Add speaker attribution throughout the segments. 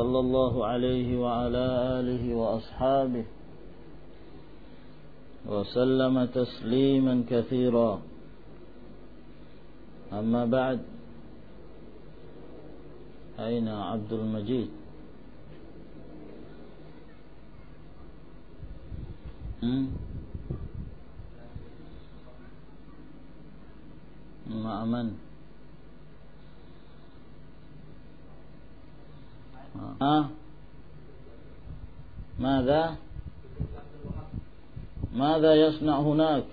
Speaker 1: صلى الله عليه وعلى آله وأصحابه وسلم تسليما كثيرا. أما بعد أين عبد المجيد؟ مع من ها؟ ماذا؟ ماذا يصنع هناك؟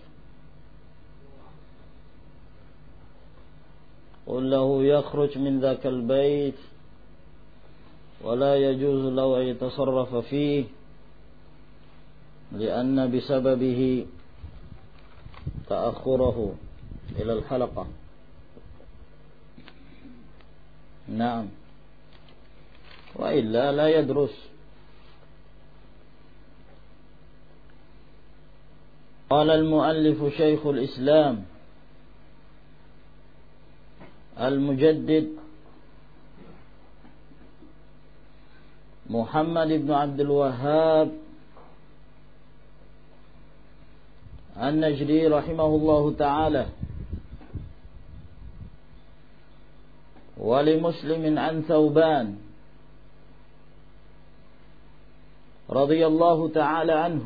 Speaker 1: قل له يخرج من ذاك البيت ولا يجوز له أن يتصرف فيه لأن بسببه تأخره إلى الحلقة. نعم. وإلا لا يدرس. قال المؤلف شيخ الإسلام المجدد محمد بن عبد الوهاب النجري رحمه الله تعالى. ولمسلم عن ثوبان. رضي الله تعالى عنه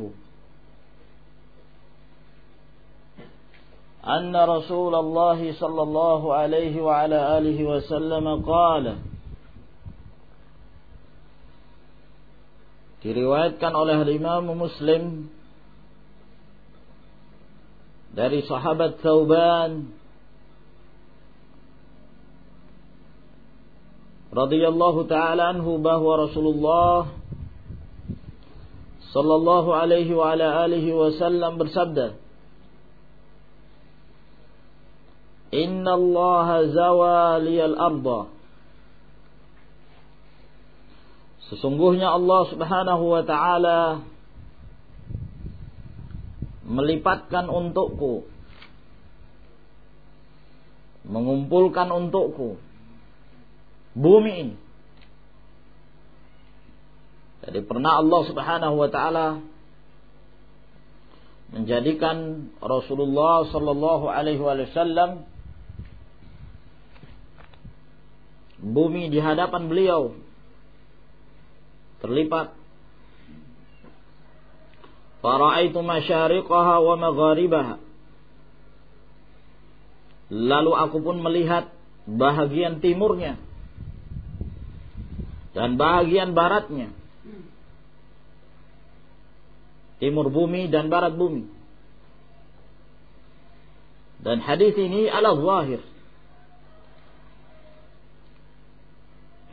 Speaker 1: أن رسول الله صلى الله عليه وعلى آله وسلم قال diriwayatkan oleh Imam Muslim dari sahabat Thauban radhiyallahu taala anhu bahwa Rasulullah sallallahu alaihi wa ala alihi wasallam bersabda Inna Allah zawaliyal arda. Sesungguhnya Allah Subhanahu wa taala melipatkan untukku mengumpulkan untukku bumi ini jadi pernah Allah Subhanahu wa taala menjadikan Rasulullah sallallahu alaihi wasallam bumi di hadapan beliau terlipat. Fara'aitu masyariqaha wa magharibaha. Lalu aku pun melihat bahagian timurnya dan bahagian baratnya timur bumi dan barat bumi. Dan hadis ini ala zahir.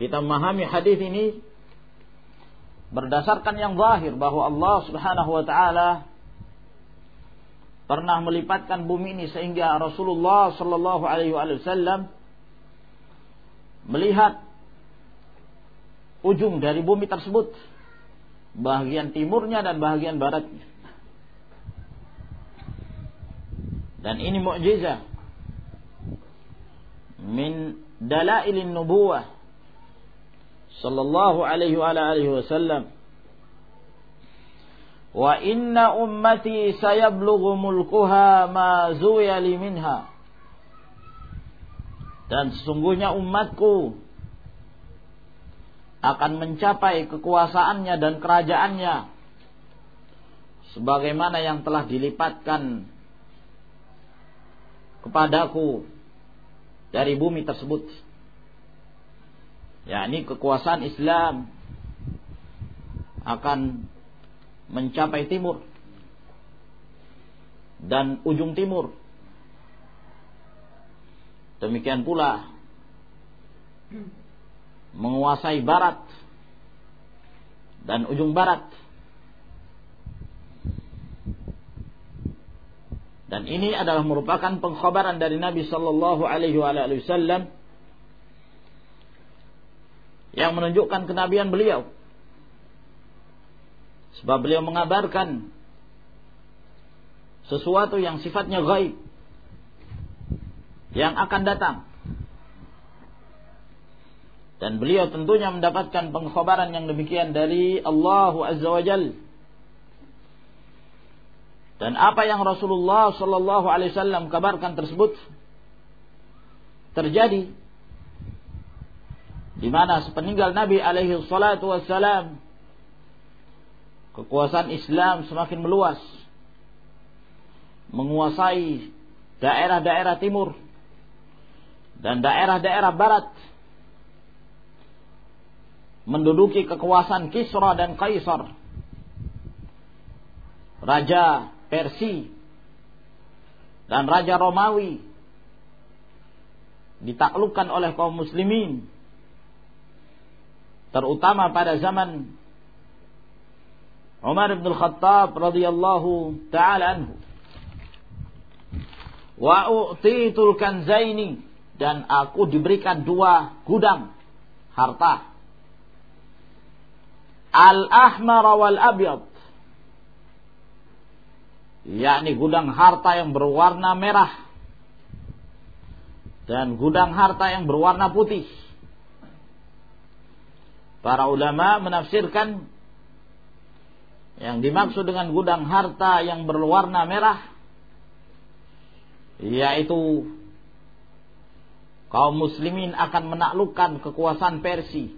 Speaker 1: Kita memahami hadis ini berdasarkan yang zahir bahwa Allah Subhanahu wa taala pernah melipatkan bumi ini sehingga Rasulullah sallallahu alaihi wasallam melihat ujung dari bumi tersebut bahagian timurnya dan bahagian baratnya. Dan ini mukjizat min dalailin nubuwah sallallahu alaihi wa alihi wasallam. Wa inna ummati sayablughu mulkuha ma zuyali minha. Dan sesungguhnya umatku akan mencapai kekuasaannya dan kerajaannya. Sebagaimana yang telah dilipatkan kepadaku dari bumi tersebut. Yakni kekuasaan Islam akan mencapai timur dan ujung timur. Demikian pula menguasai barat dan ujung barat. Dan ini adalah merupakan pengkhabaran dari Nabi sallallahu alaihi wasallam yang menunjukkan kenabian beliau. Sebab beliau mengabarkan sesuatu yang sifatnya gaib yang akan datang. Dan beliau tentunya mendapatkan pengkhabaran yang demikian dari Allah Azza wa. Dan apa yang Rasulullah Sallallahu Alaihi Wasallam kabarkan tersebut terjadi di mana sepeninggal Nabi alaihi salatu kekuasaan Islam semakin meluas menguasai daerah-daerah timur dan daerah-daerah barat menduduki kekuasaan Kisra dan Kaisar. Raja Persia dan raja Romawi ditaklukkan oleh kaum muslimin terutama pada zaman Umar bin Khattab radhiyallahu taala anhu. Wa u'titul kanzaini dan aku diberikan dua gudang harta al-ahmar wal abyad yakni gudang harta yang berwarna merah dan gudang harta yang berwarna putih Para ulama menafsirkan yang dimaksud dengan gudang harta yang berwarna merah yaitu kaum muslimin akan menaklukkan kekuasaan Persia.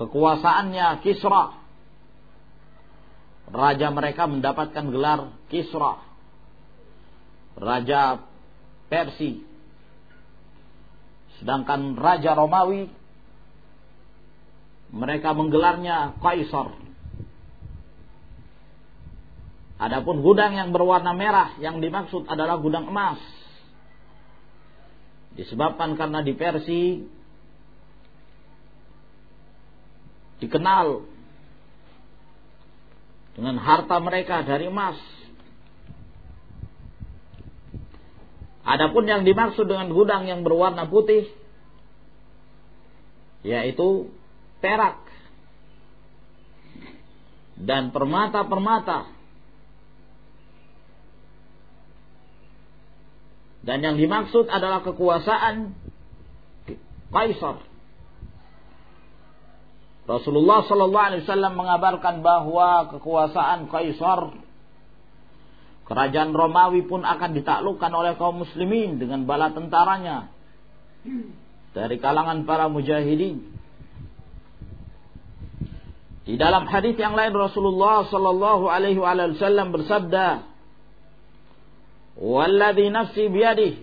Speaker 1: Kekuasaannya Kisra. Raja mereka mendapatkan gelar Kisra. Raja Persia. Sedangkan Raja Romawi mereka menggelarnya Kaisar. Adapun gudang yang berwarna merah yang dimaksud adalah gudang emas. Disebabkan karena di Persia dikenal dengan harta mereka dari emas. Adapun yang dimaksud dengan gudang yang berwarna putih yaitu perak dan permata-permata dan yang dimaksud adalah kekuasaan kaisar Rasulullah Shallallahu Alaihi Wasallam mengabarkan bahwa kekuasaan kaisar kerajaan Romawi pun akan ditaklukkan oleh kaum muslimin dengan bala tentaranya dari kalangan para mujahidin di dalam hadis yang lain Rasulullah sallallahu alaihi wasallam bersabda, "Walladzi nafsi biyadihi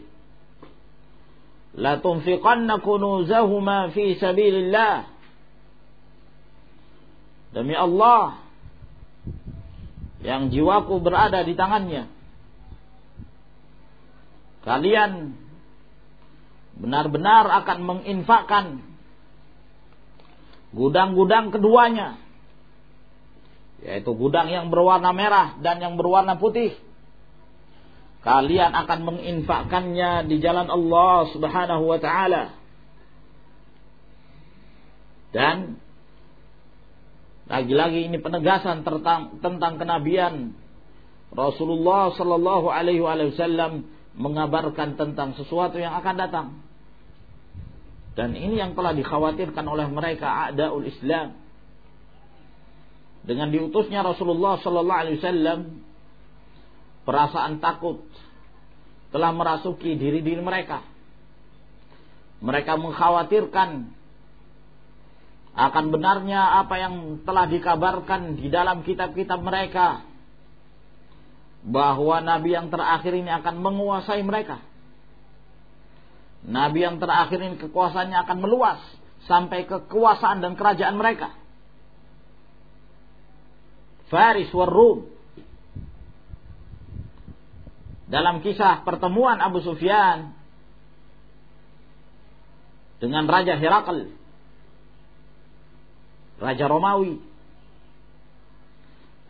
Speaker 1: la tunfiqanna kunuzahuma fi sabilillah." Demi Allah yang jiwaku berada di tangannya. Kalian benar-benar akan menginfakkan gudang-gudang keduanya yaitu gudang yang berwarna merah dan yang berwarna putih. Kalian akan menginfakkannya di jalan Allah Subhanahu wa taala. Dan lagi-lagi ini penegasan tentang, tentang kenabian Rasulullah sallallahu alaihi wasallam mengabarkan tentang sesuatu yang akan datang. Dan ini yang telah dikhawatirkan oleh mereka adaul Islam dengan diutusnya Rasulullah sallallahu alaihi wasallam perasaan takut telah merasuki diri-diri mereka. Mereka mengkhawatirkan akan benarnya apa yang telah dikabarkan di dalam kitab-kitab mereka bahwa nabi yang terakhir ini akan menguasai mereka. Nabi yang terakhir ini kekuasaannya akan meluas sampai kekuasaan dan kerajaan mereka. Faris war Rum. Dalam kisah pertemuan Abu Sufyan dengan Raja Herakl, Raja Romawi.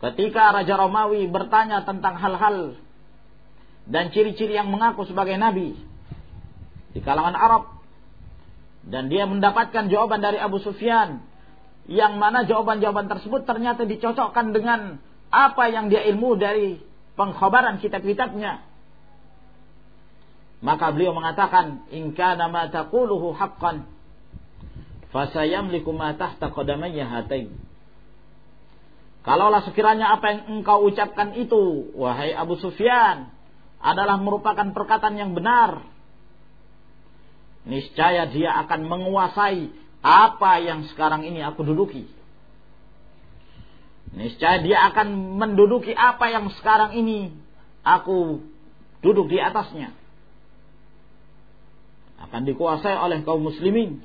Speaker 1: Ketika Raja Romawi bertanya tentang hal-hal dan ciri-ciri yang mengaku sebagai nabi di kalangan Arab dan dia mendapatkan jawaban dari Abu Sufyan yang mana jawaban-jawaban tersebut ternyata dicocokkan dengan apa yang dia ilmu dari pengkhabaran kitab-kitabnya maka beliau mengatakan, "In kana ma taquluhu haqqan, fasayamliku ma tahta qadamayya hatain." Kalaulah sekiranya apa yang engkau ucapkan itu, wahai Abu Sufyan, adalah merupakan perkataan yang benar, niscaya dia akan menguasai apa yang sekarang ini aku duduki. Niscaya dia akan menduduki apa yang sekarang ini aku duduk di atasnya akan dikuasai oleh kaum muslimin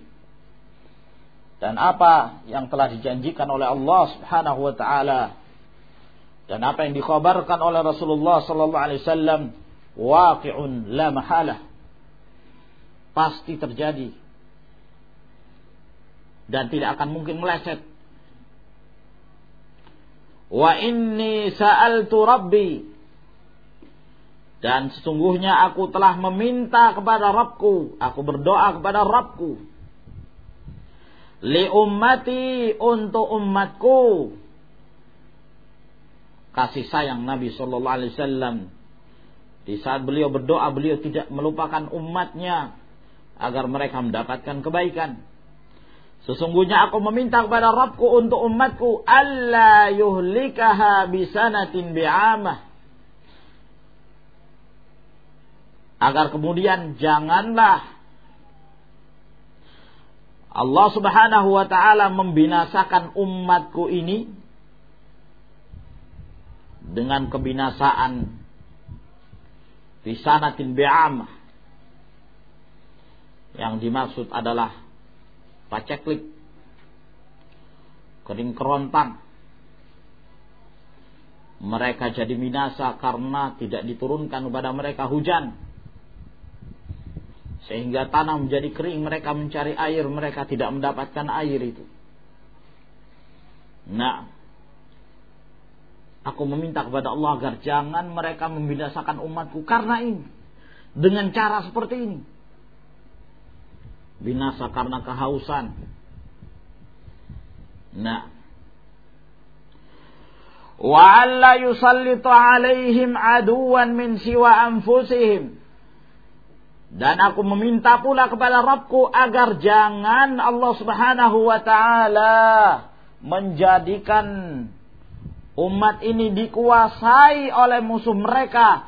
Speaker 1: dan apa yang telah dijanjikan oleh Allah Subhanahu wa taala. Dan apa yang dikhabarkan oleh Rasulullah sallallahu alaihi wasallam waqi'un la mahalah. Pasti terjadi. Dan tidak akan mungkin meleset. Wa inni sa'altu rabbi. Dan sesungguhnya aku telah meminta kepada Rabbku. Aku berdoa kepada Rabbku. Li ummati untuk umatku. Kasih sayang Nabi Shallallahu Alaihi Wasallam. Di saat beliau berdoa, beliau tidak melupakan umatnya agar mereka mendapatkan kebaikan. Sesungguhnya aku meminta kepada Rabbku untuk umatku Allah yuhlikaha bisanatin bi'amah agar kemudian janganlah Allah Subhanahu wa taala membinasakan umatku ini dengan kebinasaan. Fisanatin bi'amah. Yang dimaksud adalah paceklik. Kering kerontang. Mereka jadi binasa karena tidak diturunkan kepada mereka hujan sehingga tanah menjadi kering, mereka mencari air, mereka tidak mendapatkan air itu. Nah, aku meminta kepada Allah agar jangan mereka membinasakan umatku karena ini. Dengan cara seperti ini. Binasa karena kehausan. Nah, alla yusallitu alaihim min siwa anfusihim dan aku meminta pula kepada Rabbku agar jangan Allah subhanahu wa ta'ala menjadikan umat ini dikuasai oleh musuh mereka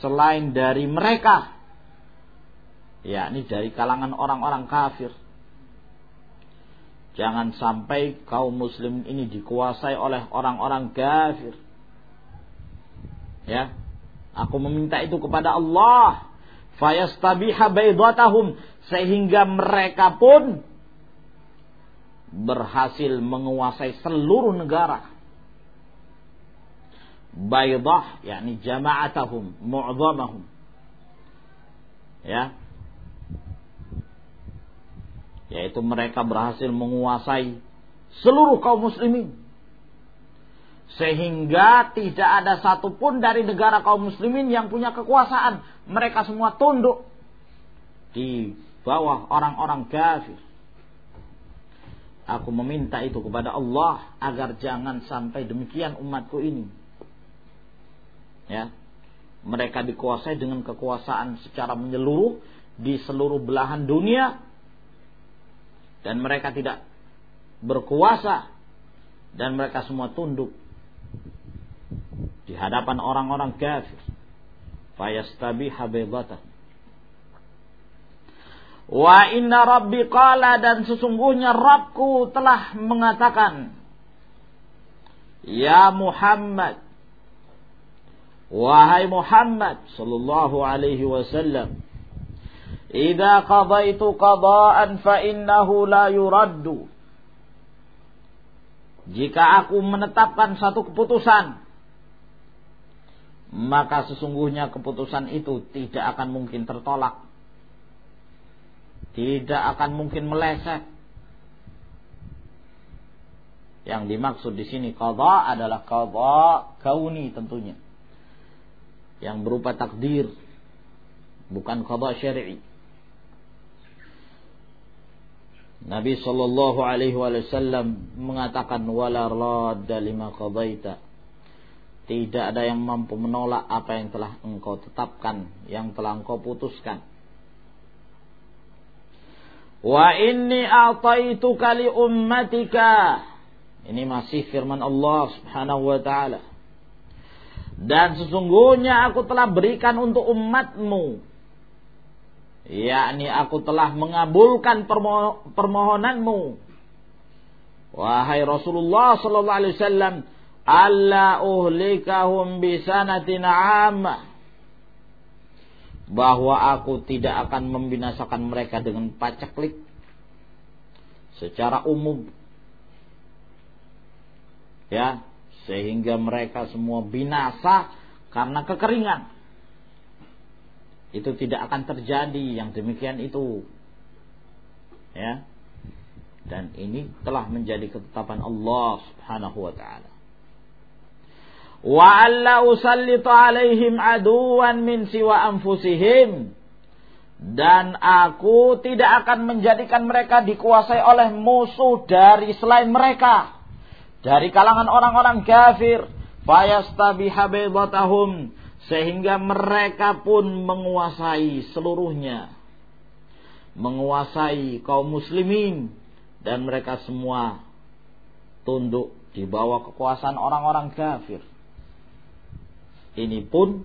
Speaker 1: selain dari mereka. Ya, ini dari kalangan orang-orang kafir. Jangan sampai kaum muslim ini dikuasai oleh orang-orang kafir. Ya. Aku meminta itu kepada Allah fayastabiha baydatahum sehingga mereka pun berhasil menguasai seluruh negara. Baydah yakni jama'atahum mu'zamahum. Ya. Yaitu mereka berhasil menguasai seluruh kaum muslimin sehingga tidak ada satupun dari negara kaum muslimin yang punya kekuasaan. Mereka semua tunduk di bawah orang-orang kafir. Aku meminta itu kepada Allah agar jangan sampai demikian umatku ini. Ya. Mereka dikuasai dengan kekuasaan secara menyeluruh di seluruh belahan dunia dan mereka tidak berkuasa dan mereka semua tunduk di hadapan orang-orang kafir. Fayastabi habidatah Wa inna rabbi qala dan sesungguhnya Rabbku telah mengatakan Ya Muhammad Wahai Muhammad sallallahu alaihi wasallam Idza qadaitu qada'an fa innahu la yuraddu Jika aku menetapkan satu keputusan maka sesungguhnya keputusan itu tidak akan mungkin tertolak. tidak akan mungkin meleset. Yang dimaksud di sini qada adalah qada kauni tentunya. Yang berupa takdir bukan qada syar'i. Nabi sallallahu alaihi wasallam mengatakan wala radda lima qadaita. Tidak ada yang mampu menolak apa yang telah engkau tetapkan, yang telah engkau putuskan. Wa inni a'taituka li ummatika. Ini masih firman Allah Subhanahu wa taala. Dan sesungguhnya aku telah berikan untuk umatmu yakni aku telah mengabulkan permo permohonanmu. Wahai Rasulullah sallallahu alaihi wasallam alla uhlikahum bahwa aku tidak akan membinasakan mereka dengan pacaklik secara umum. Ya sehingga mereka semua binasa karena kekeringan itu tidak akan terjadi yang demikian itu. Ya. Dan ini telah menjadi ketetapan Allah Subhanahu wa taala. Wa alla usallitu alaihim aduwan min siwa anfusihim. Dan aku tidak akan menjadikan mereka dikuasai oleh musuh dari selain mereka. Dari kalangan orang-orang kafir. Fayastabiha baydatahum sehingga mereka pun menguasai seluruhnya menguasai kaum muslimin dan mereka semua tunduk di bawah kekuasaan orang-orang kafir ini pun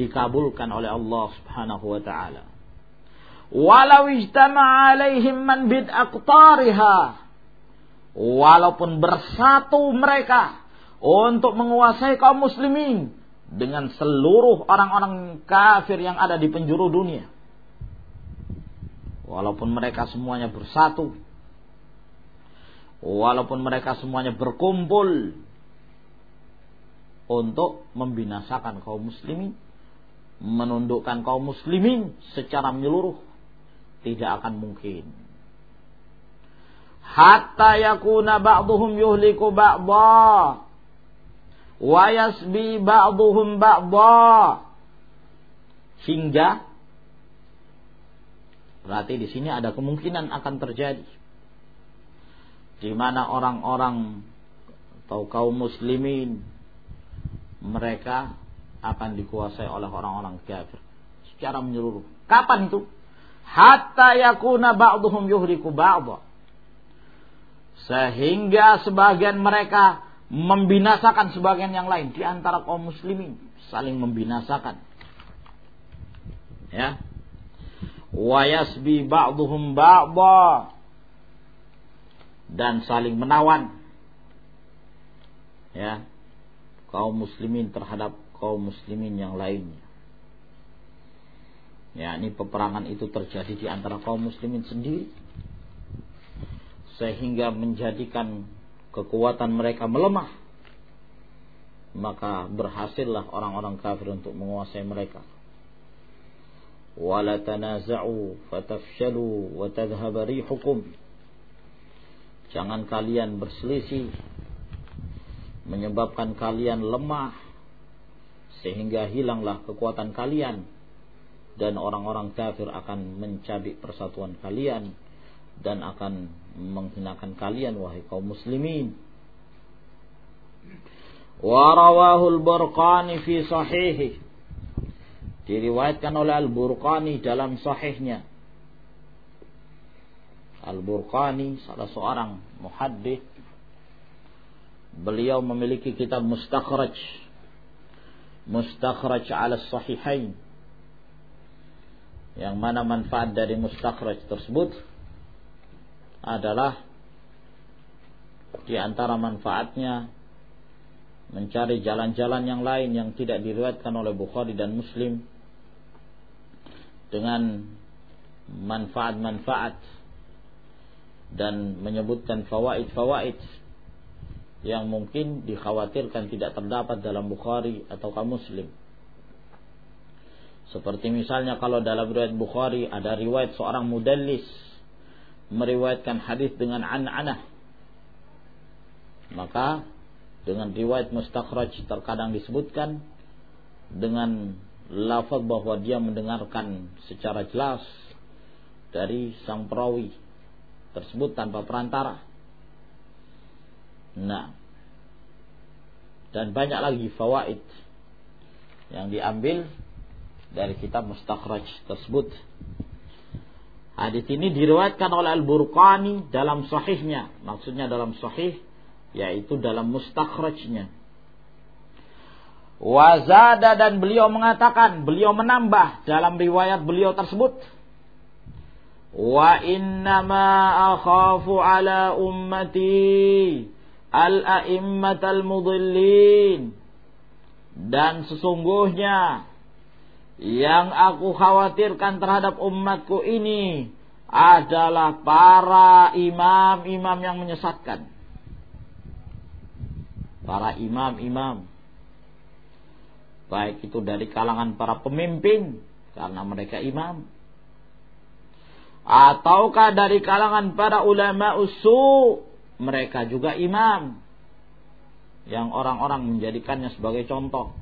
Speaker 1: dikabulkan oleh Allah Subhanahu wa taala. Walau ijtama'a alaihim man bid'aqtariha. Walaupun bersatu mereka untuk menguasai kaum muslimin dengan seluruh orang-orang kafir yang ada di penjuru dunia. Walaupun mereka semuanya bersatu, walaupun mereka semuanya berkumpul. Untuk membinasakan kaum muslimin, menundukkan kaum muslimin secara menyeluruh. Tidak akan mungkin. Hatta yakuna ba'duhum yuhliku ba'dha wa yasbi ba'duhum ba'dha hingga berarti di sini ada kemungkinan akan terjadi di mana orang-orang atau kaum muslimin mereka akan dikuasai oleh orang-orang kafir secara menyeluruh. Kapan itu? Hatta yakuna ba'duhum yuhriku ba'dha. Sehingga sebagian mereka membinasakan sebagian yang lain di antara kaum muslimin, saling membinasakan. Ya. Wa yasbi ba'duhum ba'dha dan saling menawan. Ya kaum muslimin terhadap kaum muslimin yang lainnya. Ya, ini peperangan itu terjadi di antara kaum muslimin sendiri. Sehingga menjadikan kekuatan mereka melemah. Maka berhasillah orang-orang kafir untuk menguasai mereka. Wala tanaza'u fatafshalu wa tadhhab rihukum. Jangan kalian berselisih menyebabkan kalian lemah sehingga hilanglah kekuatan kalian dan orang-orang kafir akan mencabik persatuan kalian dan akan menghinakan kalian wahai kaum muslimin. Wa rawahu al-Burqani fi sahihi. Diriwayatkan oleh Al-Burqani dalam sahihnya. Al-Burqani salah seorang muhaddits beliau memiliki kitab mustakhraj. Mustakhraj ala sahihain. Yang mana manfaat dari mustakhraj tersebut adalah di antara manfaatnya mencari jalan-jalan yang lain yang tidak diriwayatkan oleh Bukhari dan Muslim dengan manfaat-manfaat dan menyebutkan fawaid-fawaid yang mungkin dikhawatirkan tidak terdapat dalam Bukhari atau Muslim. Seperti misalnya kalau dalam riwayat Bukhari ada riwayat seorang mudallis meriwayatkan hadis dengan an-anah. Maka dengan riwayat mustakhraj terkadang disebutkan dengan lafaz bahwa dia mendengarkan secara jelas dari sang perawi tersebut tanpa perantara. Nah, dan banyak lagi fawaid yang diambil dari kitab mustakhraj tersebut. Hadis ini diriwayatkan oleh Al-Burqani dalam sahihnya, maksudnya dalam sahih yaitu dalam mustakhrajnya. Wazada dan beliau mengatakan, beliau menambah dalam riwayat beliau tersebut. Wa innama akhafu ala ummati al-a'immatal mudillin. Dan sesungguhnya yang aku khawatirkan terhadap umatku ini adalah para imam-imam yang menyesatkan. Para imam-imam. Baik itu dari kalangan para pemimpin. Karena mereka imam. Ataukah dari kalangan para ulama usu. Mereka juga imam. Yang orang-orang menjadikannya sebagai contoh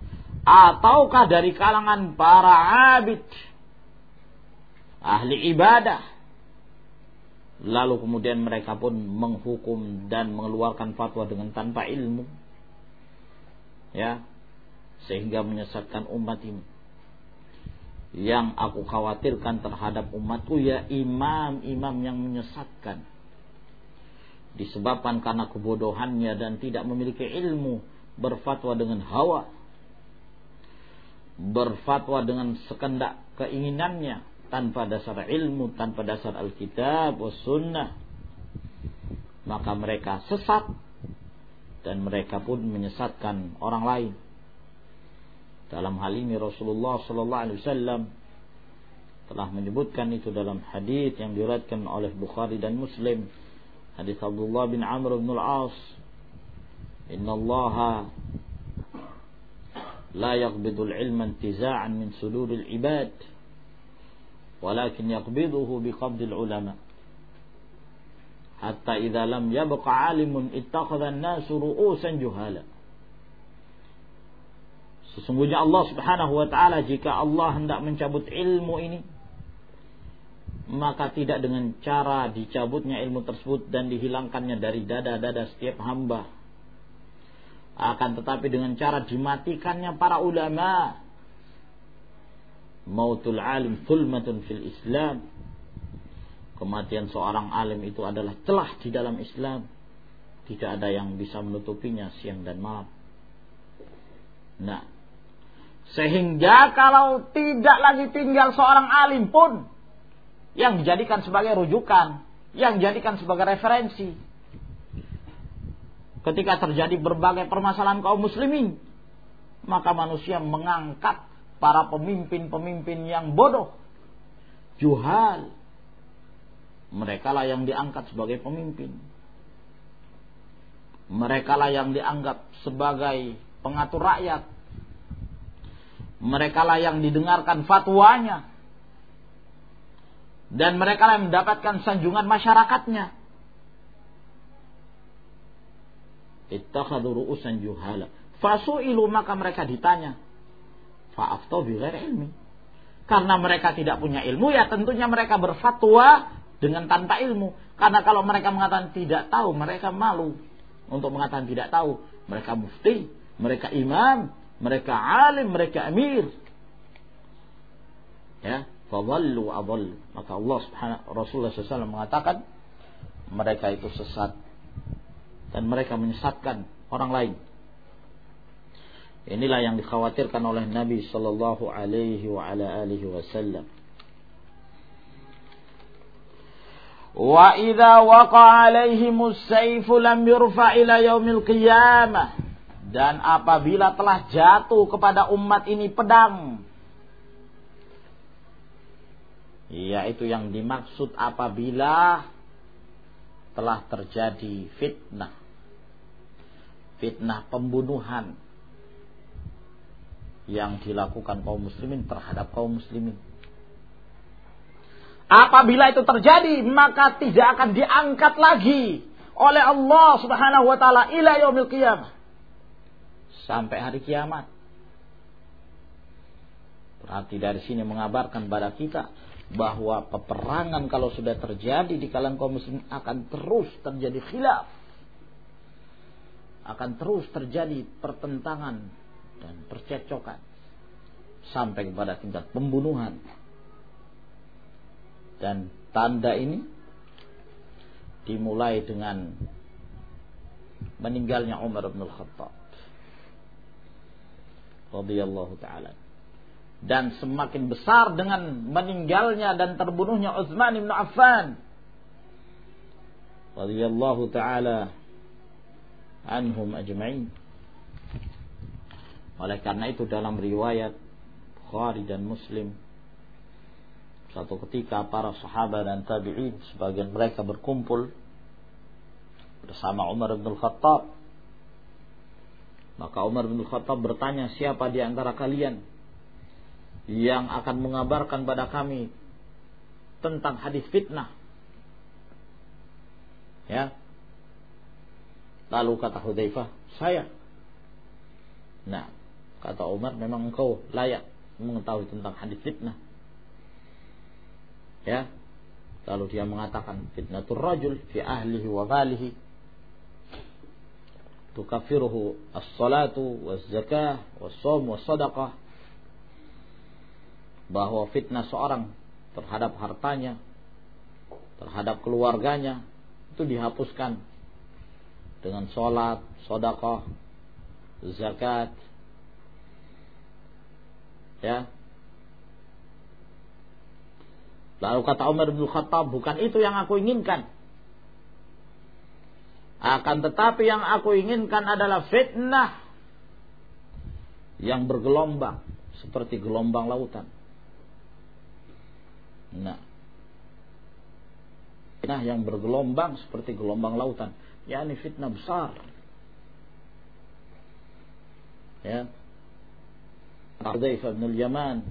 Speaker 1: ataukah dari kalangan para abid? Ahli ibadah. Lalu kemudian mereka pun menghukum dan mengeluarkan fatwa dengan tanpa ilmu. Ya. Sehingga menyesatkan umat ini. Yang aku khawatirkan terhadap umatku ya imam-imam yang menyesatkan. Disebabkan karena kebodohannya dan tidak memiliki ilmu berfatwa dengan hawa berfatwa dengan sekendak keinginannya tanpa dasar ilmu, tanpa dasar Alkitab sunnah, maka mereka sesat dan mereka pun menyesatkan orang lain. Dalam hal ini Rasulullah sallallahu alaihi wasallam telah menyebutkan itu dalam hadis yang diriwayatkan oleh Bukhari dan Muslim. Hadis Abdullah bin Amr bin Al-As. Inna Allah لا يقبض العلم انتزاعا من صدور العباد ولكن يقبضه بقبض العلماء حتى إذا لم يبق عالم اتخذ الناس رؤوسا جهالا Sesungguhnya Allah subhanahu wa ta'ala jika Allah hendak mencabut ilmu ini maka tidak dengan cara dicabutnya ilmu tersebut dan dihilangkannya dari dada-dada setiap hamba akan tetapi dengan cara dimatikannya para ulama. Mautul alim fulmatun fil Islam. Kematian seorang alim itu adalah celah di dalam Islam. Tidak ada yang bisa menutupinya siang dan malam. Nah sehingga kalau tidak lagi tinggal seorang alim pun yang dijadikan sebagai rujukan yang dijadikan sebagai referensi ketika terjadi berbagai permasalahan kaum muslimin maka manusia mengangkat para pemimpin-pemimpin yang bodoh. Juhal. Mereka lah yang diangkat sebagai pemimpin. Mereka lah yang dianggap sebagai pengatur rakyat. Mereka lah yang didengarkan fatwanya. Dan mereka lah yang mendapatkan sanjungan masyarakatnya ittakhadhu ru'usan juhala. Fasu'ilu maka mereka ditanya. Fa'aftau bi ilmi. Karena mereka tidak punya ilmu ya tentunya mereka berfatwa dengan tanpa ilmu. Karena kalau mereka mengatakan tidak tahu, mereka malu untuk mengatakan tidak tahu. Mereka mufti, mereka imam, mereka alim, mereka amir. Ya, fadhallu adall. Maka Allah Subhanahu Rasulullah SAW mengatakan mereka itu sesat dan mereka menyesatkan orang lain. Inilah yang dikhawatirkan oleh Nabi sallallahu alaihi wasallam. Wa idza waqa alaihimus sayfu lam yurfa ila yaumil qiyamah. Dan apabila telah jatuh kepada umat ini pedang, yaitu yang dimaksud apabila telah terjadi fitnah fitnah pembunuhan yang dilakukan kaum muslimin terhadap kaum muslimin. Apabila itu terjadi, maka tidak akan diangkat lagi oleh Allah Subhanahu wa taala ila yaumil qiyamah. Sampai hari kiamat. Berarti dari sini mengabarkan pada kita bahwa peperangan kalau sudah terjadi di kalangan kaum muslimin akan terus terjadi khilaf. Akan terus terjadi pertentangan dan percecokan sampai kepada tingkat pembunuhan. Dan tanda ini dimulai dengan meninggalnya Umar bin Al-Khattab radhiyallahu taala dan semakin besar dengan meninggalnya dan terbunuhnya Utsman bin Affan radhiyallahu taala anhum ajma'in. Oleh karena itu dalam riwayat Bukhari dan Muslim satu ketika para sahabat dan tabi'in sebagian mereka berkumpul bersama Umar bin Khattab maka Umar bin Khattab bertanya siapa di antara kalian yang akan mengabarkan pada kami tentang hadis fitnah. Ya. Lalu kata Hudzaifah, saya. Nah, kata Umar, memang engkau layak mengetahui tentang hadis fitnah. Ya. Lalu dia mengatakan fitnatul rajul fi ahlihi wa malihi tukafiruhu as-salatu was-zakah was-shaum was-sadaqah bahwa fitnah seorang terhadap hartanya, terhadap keluarganya itu dihapuskan dengan sholat, sodakoh, zakat, ya. Lalu kata Umar bin Khattab, bukan itu yang aku inginkan. Akan tetapi yang aku inginkan adalah fitnah yang bergelombang seperti gelombang lautan. Nah. Fitnah yang bergelombang seperti gelombang lautan. Ya ini fitnah besar. Ya. Hudzaifah bin Yaman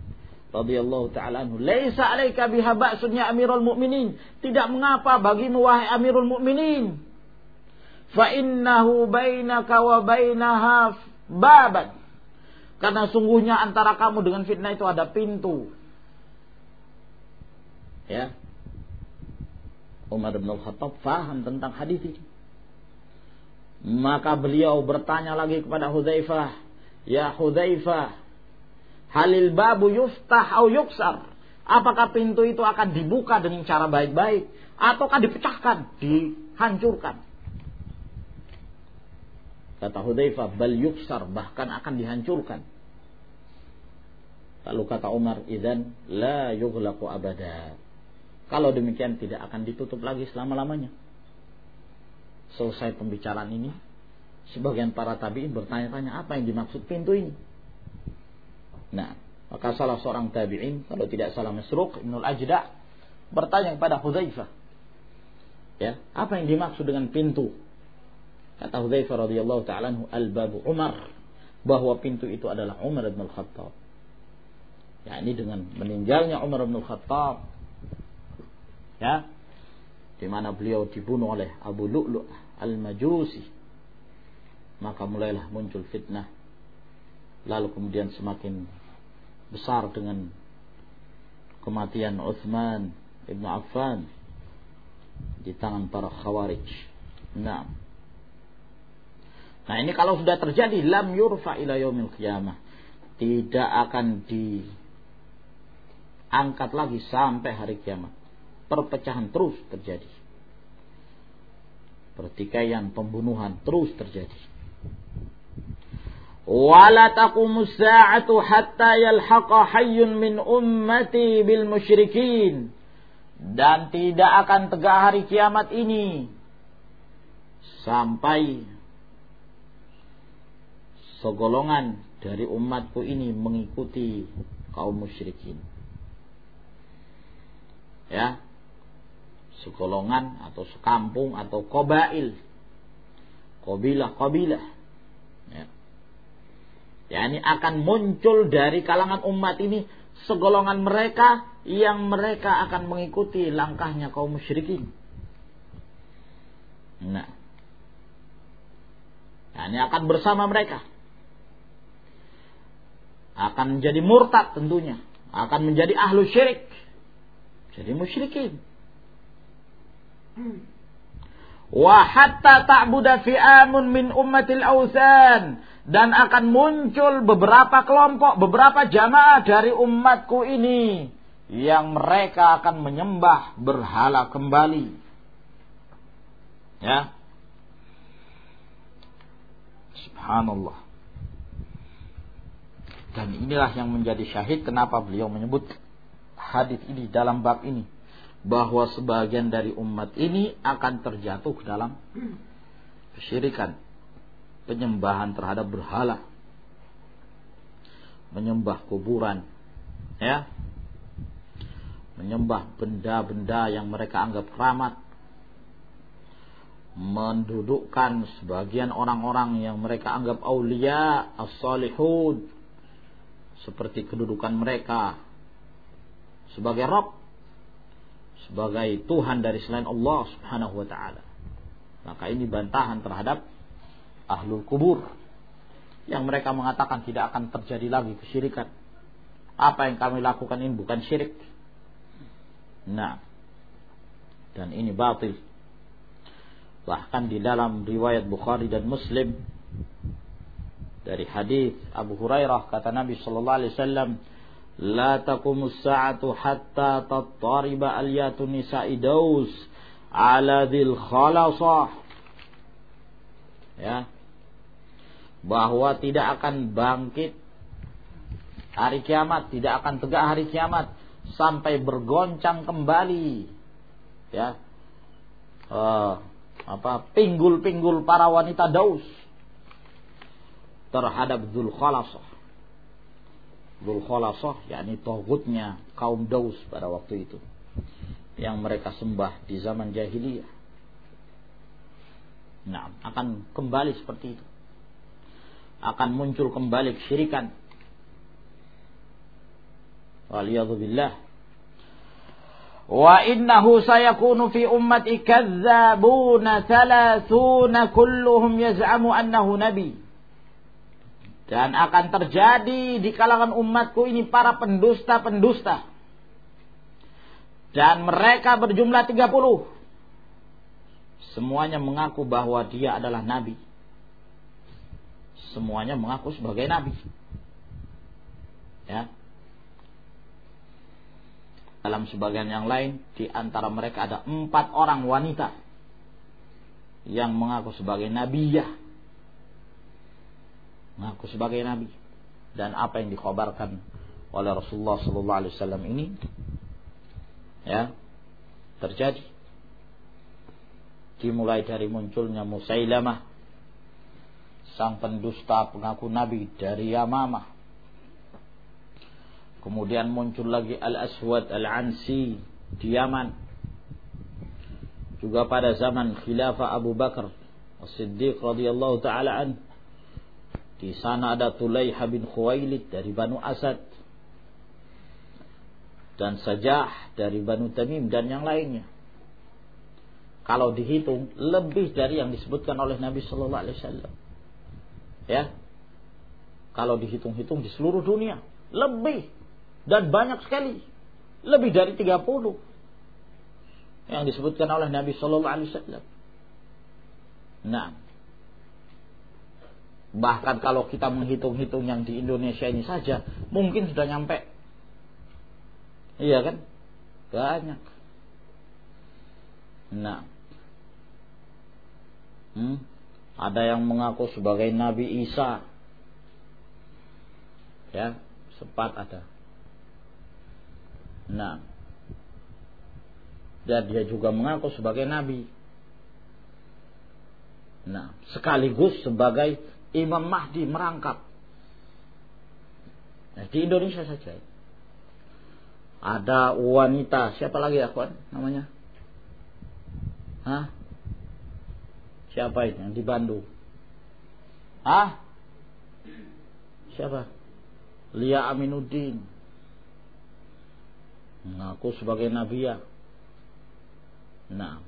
Speaker 1: radhiyallahu taala anhu, "Laisa 'alaika biha ba'sun ya Amirul Mukminin." Tidak mengapa bagimu wahai Amirul Mukminin. Fa innahu bainaka wa bainaha baban. Karena sungguhnya antara kamu dengan fitnah itu ada pintu ya Umar bin Khattab faham tentang hadis ini. Maka beliau bertanya lagi kepada Hudzaifah, "Ya Hudzaifah, halil babu yuftah au yuksar?" Apakah pintu itu akan dibuka dengan cara baik-baik ataukah dipecahkan, dihancurkan? Kata Hudzaifah, "Bal yuksar, bahkan akan dihancurkan." Lalu kata Umar, "Idzan la yughlaqu abada." Kalau demikian tidak akan ditutup lagi selama-lamanya. Selesai pembicaraan ini, sebagian para tabi'in bertanya-tanya apa yang dimaksud pintu ini. Nah, maka salah seorang tabi'in, kalau tidak salah Masruq Ibnul Ajda, bertanya kepada Hudzaifah. Ya, apa yang dimaksud dengan pintu? Kata Hudzaifah radhiyallahu taala al-babu Umar bahwa pintu itu adalah Umar bin Khattab. Ya, ini dengan meninggalnya Umar bin Khattab ya di mana beliau dibunuh oleh Abu Lu'lu' al-Majusi. Maka mulailah muncul fitnah. Lalu kemudian semakin besar dengan kematian Uthman ibn Affan di tangan para khawarij. Nah nah ini kalau sudah terjadi lam yurfa ila yaumil qiyamah. Tidak akan diangkat lagi sampai hari kiamat perpecahan terus terjadi. Pertikaian, pembunuhan terus terjadi. Wala taqumu sa'atu hatta yalhaqa hayyun min ummati bil musyrikin. Dan tidak akan tegak hari kiamat ini sampai segolongan dari umatku ini mengikuti kaum musyrikin. Ya, segolongan atau sekampung atau kobail kobilah kobilah ya. Ya, ini akan muncul dari kalangan umat ini segolongan mereka yang mereka akan mengikuti langkahnya kaum musyrikin. Nah, ini akan bersama mereka. Akan menjadi murtad tentunya. Akan menjadi ahlu syirik. Jadi musyrikin. Wa hatta ta'buda fi'amun min ummatil awsan dan akan muncul beberapa kelompok, beberapa jamaah dari umatku ini yang mereka akan menyembah berhala kembali. Ya. Subhanallah. Dan inilah yang menjadi syahid kenapa beliau menyebut hadis ini dalam bab ini bahwa sebagian dari umat ini akan terjatuh dalam kesyirikan penyembahan terhadap berhala, menyembah kuburan, ya, menyembah benda-benda yang mereka anggap keramat, mendudukkan sebagian orang-orang yang mereka anggap aulia, as-salihun, seperti kedudukan mereka sebagai Rabb, sebagai Tuhan dari selain Allah Subhanahu wa taala. Maka ini bantahan terhadap ahlul kubur yang mereka mengatakan tidak akan terjadi lagi kesyirikan. Apa yang kami lakukan ini bukan syirik. Nah, dan ini batil. Bahkan di dalam riwayat Bukhari dan Muslim dari hadis Abu Hurairah kata Nabi sallallahu alaihi wasallam la taqumus sa'atu hatta tattariba aliyatun nisa'i daus ala dhil khalasah ya. Bahwa tidak akan bangkit hari kiamat, tidak akan tegak hari kiamat sampai bergoncang kembali. Ya. Uh, apa pinggul-pinggul para wanita Daus terhadap Zulkhalasah. Zulkhalasah yakni tohutnya kaum Daus pada waktu itu yang mereka sembah di zaman jahiliyah. Nah, akan kembali seperti itu akan muncul kembali kesyirikan. Waliyadzubillah. Wa innahu sayakunu fi ummati kadzabuna thalathuna kulluhum yaz'amu annahu nabi. Dan akan terjadi di kalangan umatku ini para pendusta-pendusta. Dan mereka berjumlah 30. Semuanya mengaku bahwa dia adalah nabi semuanya mengaku sebagai nabi. Ya. Dalam sebagian yang lain, di antara mereka ada empat orang wanita yang mengaku sebagai nabi ya, Mengaku sebagai nabi. Dan apa yang dikhabarkan oleh Rasulullah sallallahu alaihi wasallam ini ya terjadi dimulai dari munculnya Musailamah sang pendusta pengaku nabi dari Yamamah. Kemudian muncul lagi Al-Aswad Al-Ansi di Yaman. Juga pada zaman khilafah Abu Bakar As-Siddiq radhiyallahu taala an. Di sana ada Tulaiha bin Khuwailid dari Banu Asad dan Sajah dari Banu Tamim dan yang lainnya. Kalau dihitung lebih dari yang disebutkan oleh Nabi Shallallahu Alaihi Wasallam. Ya. Kalau dihitung-hitung di seluruh dunia. Lebih. Dan banyak sekali. Lebih dari 30. Yang disebutkan oleh Nabi Sallallahu Alaihi Wasallam. Nah. Bahkan kalau kita menghitung-hitung yang di Indonesia ini saja. Mungkin sudah nyampe. Iya kan? Banyak. Nah. Hmm. Ada yang mengaku sebagai Nabi Isa. Ya, sempat ada. Nah, dan dia juga mengaku sebagai Nabi. Nah, sekaligus sebagai Imam Mahdi merangkap. Nah, di Indonesia saja. Ada wanita, siapa lagi ya kawan namanya? Hah? Siapa itu yang di Bandung? Ah? siapa? Lia Aminuddin. Mengaku sebagai nabi ya. Nah,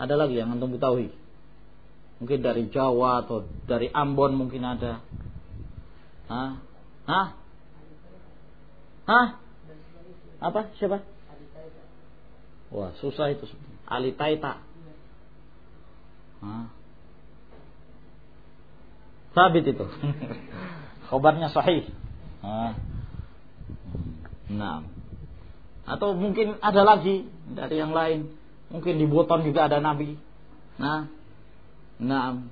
Speaker 1: ada lagi yang antum ketahui? Mungkin dari Jawa atau dari Ambon mungkin ada. Hah? Hah? Hah? Apa? Siapa? Wah, susah itu. Ali Taita. Hah? Sabit itu. Khobarnya sahih. Hah? Nah. Atau mungkin ada lagi dari yang lain. Mungkin di Buton juga ada nabi. Nah. Nah.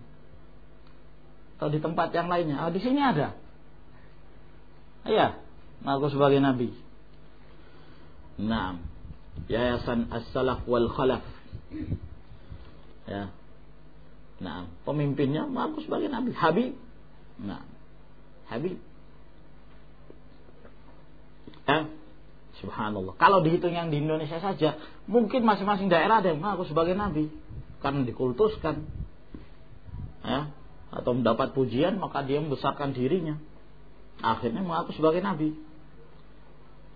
Speaker 1: Atau di tempat yang lainnya. Oh, di sini ada. Iya, aku sebagai nabi. Nah. Yayasan As-Salaf wal Khalaf. Ya. Nah, pemimpinnya aku sebagai nabi. Habib. Nah. Habib. Eh, Subhanallah. Kalau dihitung yang di Indonesia saja, mungkin masing-masing daerah ada yang mengaku sebagai nabi karena dikultuskan. Ya, atau mendapat pujian maka dia membesarkan dirinya. Akhirnya mengaku sebagai nabi.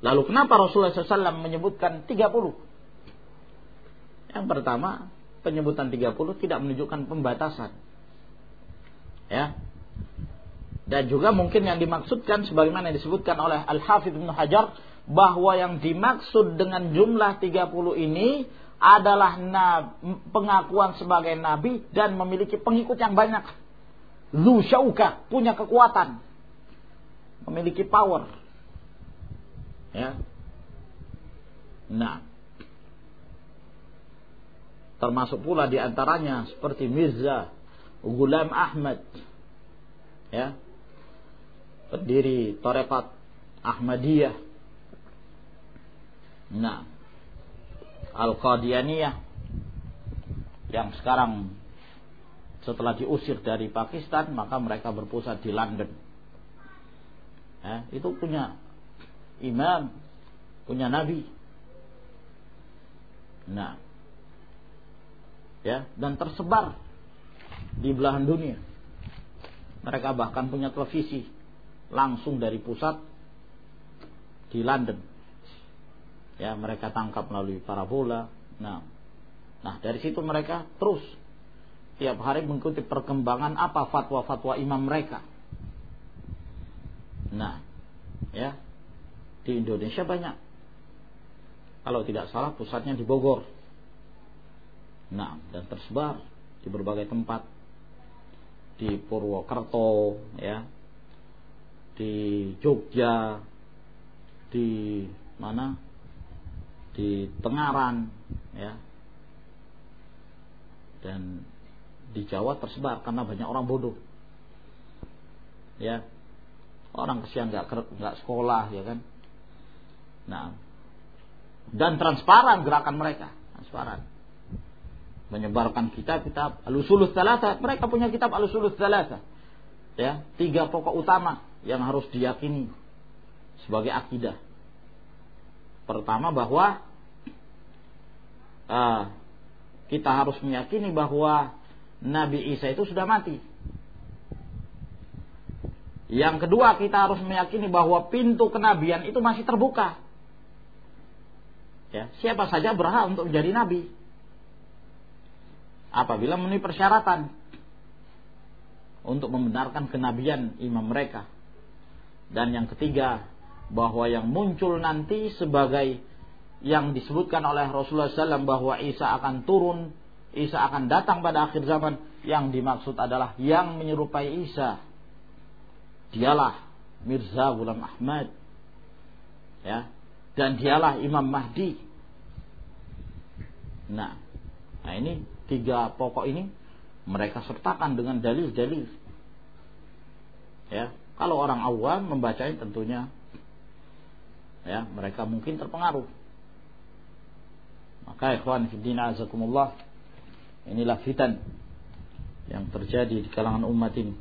Speaker 1: Lalu kenapa Rasulullah SAW menyebutkan 30? Yang pertama, penyebutan 30 tidak menunjukkan pembatasan. Ya. Dan juga mungkin yang dimaksudkan sebagaimana disebutkan oleh Al-Hafidh Ibn Hajar bahwa yang dimaksud dengan jumlah 30 ini adalah pengakuan sebagai nabi dan memiliki pengikut yang banyak. Zu syauka, punya kekuatan. Memiliki power. Ya. Nah. Termasuk pula di antaranya seperti Mirza Ghulam Ahmad. Ya. Pendiri Tarekat Ahmadiyah Nah, Al-Qadianiyah yang sekarang setelah diusir dari Pakistan maka mereka berpusat di London. Ya, itu punya imam, punya nabi. Nah, ya dan tersebar di belahan dunia. Mereka bahkan punya televisi langsung dari pusat di London ya mereka tangkap melalui parabola. Nah, nah dari situ mereka terus tiap hari mengikuti perkembangan apa fatwa-fatwa imam mereka. Nah, ya di Indonesia banyak. Kalau tidak salah pusatnya di Bogor. Nah, dan tersebar di berbagai tempat di Purwokerto, ya, di Jogja, di mana di Tengaran ya. Dan di Jawa tersebar karena banyak orang bodoh. Ya. Orang kesian nggak nggak sekolah ya kan. Nah. Dan transparan gerakan mereka transparan. Menyebarkan kitab-kitab alusulus talata mereka punya kitab alusulus talata ya. Tiga pokok utama yang harus diyakini sebagai akidah Pertama bahwa uh, kita harus meyakini bahwa Nabi Isa itu sudah mati. Yang kedua kita harus meyakini bahwa pintu kenabian itu masih terbuka. Ya, siapa saja berhak untuk menjadi nabi. Apabila memenuhi persyaratan untuk membenarkan kenabian imam mereka. Dan yang ketiga, bahwa yang muncul nanti sebagai yang disebutkan oleh Rasulullah SAW bahwa Isa akan turun, Isa akan datang pada akhir zaman, yang dimaksud adalah yang menyerupai Isa. Dialah Mirza Ghulam Ahmad. Ya. Dan dialah Imam Mahdi. Nah, nah ini tiga pokok ini mereka sertakan dengan dalil-dalil. Ya, kalau orang awam membacanya tentunya ya mereka mungkin terpengaruh. Maka ikhwan fiddin azakumullah inilah fitan yang terjadi di kalangan umat ini.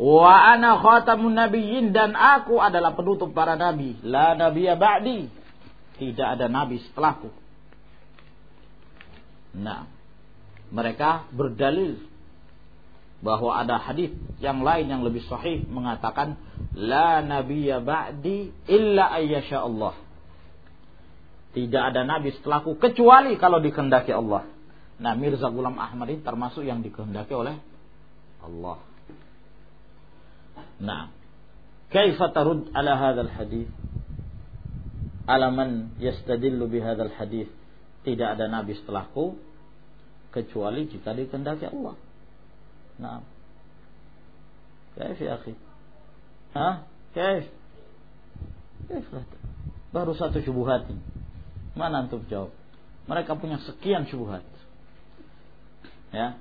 Speaker 1: Wa ana khatamun nabiyyin dan aku adalah penutup para nabi. La nabiyya ba'di. Tidak ada nabi setelahku. Nah mereka berdalil bahwa ada hadis yang lain yang lebih sahih mengatakan la nabiyya ba'di illa ayyasha Allah. Tidak ada nabi setelahku kecuali kalau dikehendaki Allah. Nah, Mirza Gulam Ahmad ini termasuk yang dikehendaki oleh Allah. Nah, kaifa tarud ala hadzal hadis? Ala man yastadillu bi hadzal hadis? Tidak ada nabi setelahku kecuali jika dikehendaki Allah. Nah. Kaif ya akhi? Hah? Kaif? Kaif Baru satu syubhat ini. Mana antum jawab? Mereka punya sekian syubhat. Ya.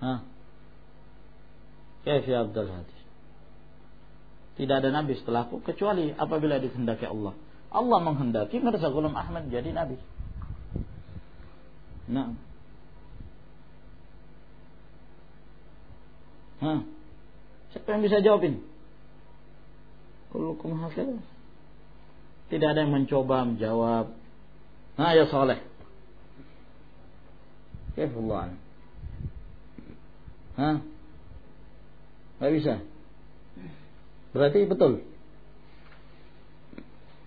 Speaker 1: Hah? Kaif ya Abdul Hadis? Tidak ada nabi setelahku kecuali apabila dikehendaki Allah. Allah menghendaki Mirza Ghulam Ahmad jadi nabi. Nah. Hah? Siapa yang bisa jawab ini? Kullukum hafil. Tidak ada yang mencoba menjawab. Nah ya soleh. Kaifullah. Hah? Gak bisa. Berarti betul.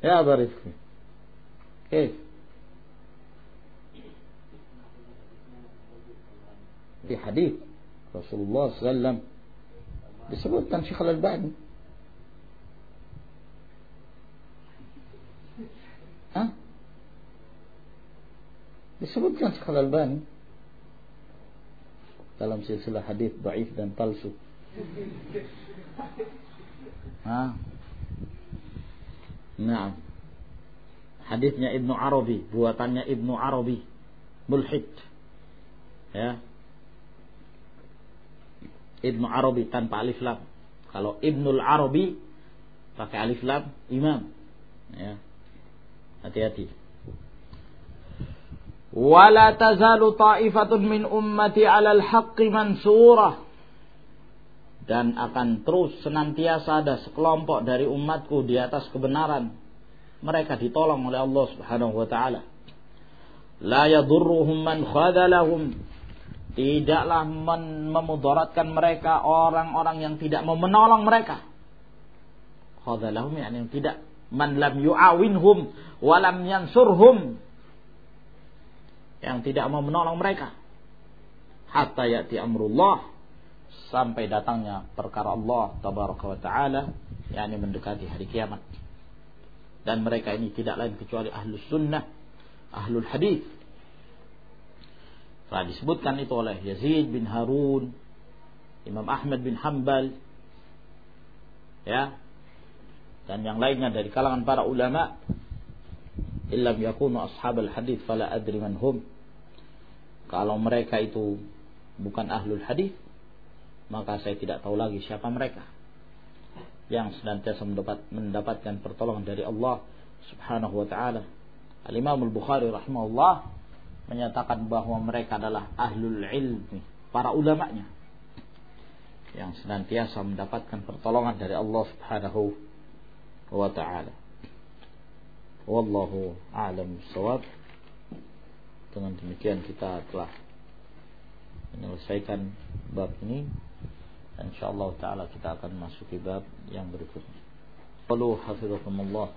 Speaker 1: Ya Abu. Kaif. Di hadis Rasulullah SAW disebutkan Syekh Al-Albani Hah? disebutkan Syekh Al-Albani dalam silsilah hadis dhaif dan palsu Hah? Nah. Hadisnya Ibnu Arabi, buatannya Ibnu Arabi, mulhid. Ya, Ibnu Arabi tanpa alif lam. Kalau Ibnul Arabi pakai alif lam imam. Ya. Hati-hati. Wala tazalu ta'ifatun min ummati 'alal haqqi mansurah. Dan akan terus senantiasa ada sekelompok dari umatku di atas kebenaran. Mereka ditolong oleh Allah Subhanahu wa taala. La yadurruhum man khadalahum tidaklah memudaratkan mereka orang-orang yang tidak mau menolong mereka. Khadalahum yang tidak. Man lam yu'awinhum wa lam yansurhum. Yang tidak mau menolong mereka. Hatta ya'ti amrullah. Sampai datangnya perkara Allah tabaraka wa taala yakni mendekati hari kiamat. Dan mereka ini tidak lain kecuali ahlus sunnah ahlul hadis telah disebutkan itu oleh Yazid bin Harun, Imam Ahmad bin Hambal, ya, dan yang lainnya dari kalangan para ulama. Illam yakunu ashabal hadis fala adri man hum. Kalau mereka itu bukan ahlul hadis, maka saya tidak tahu lagi siapa mereka yang senantiasa mendapat, mendapatkan pertolongan dari Allah Subhanahu wa taala. Al-Imam Al-Bukhari rahimahullah menyatakan bahwa mereka adalah ahlul ilmi, para ulamanya yang senantiasa mendapatkan pertolongan dari Allah Subhanahu wa taala. Wallahu a'lam bissawab. Dengan demikian kita telah menyelesaikan bab ini. Insyaallah taala kita akan masuki bab yang berikutnya. Qulu hafizakumullah